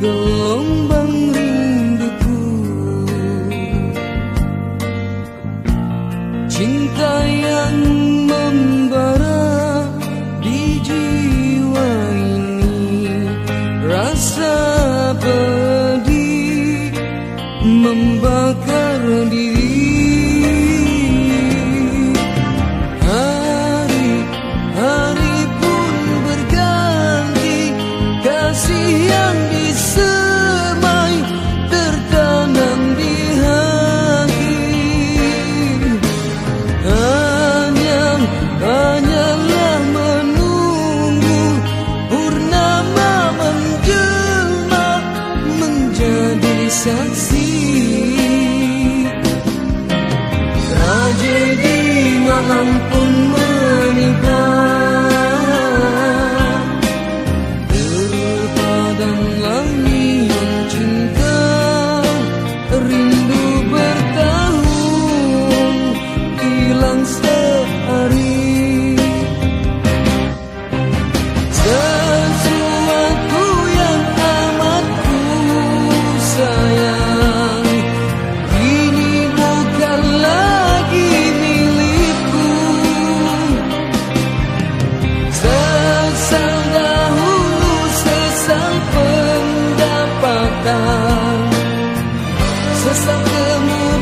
gelombang rinduku. Cinta yang membara di jiwa ini Rasa pedih membakar di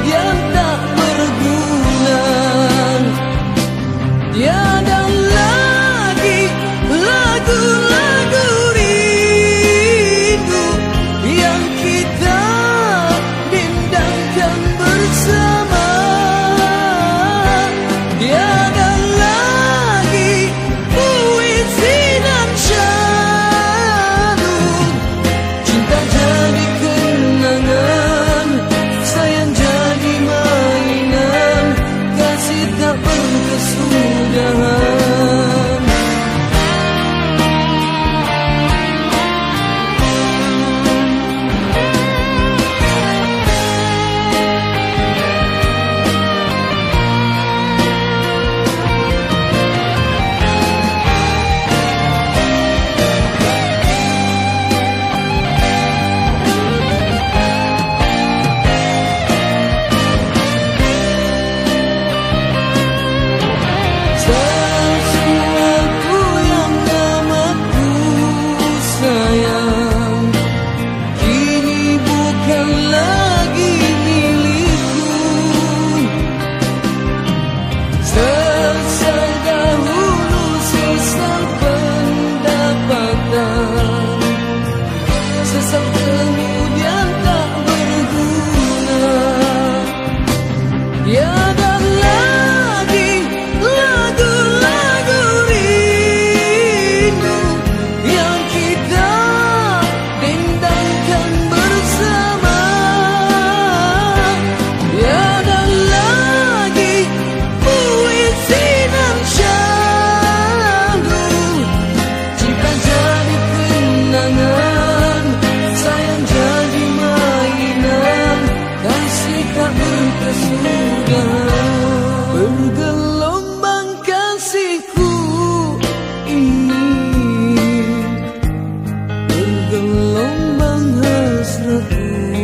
Yeah. Genggong menghasratku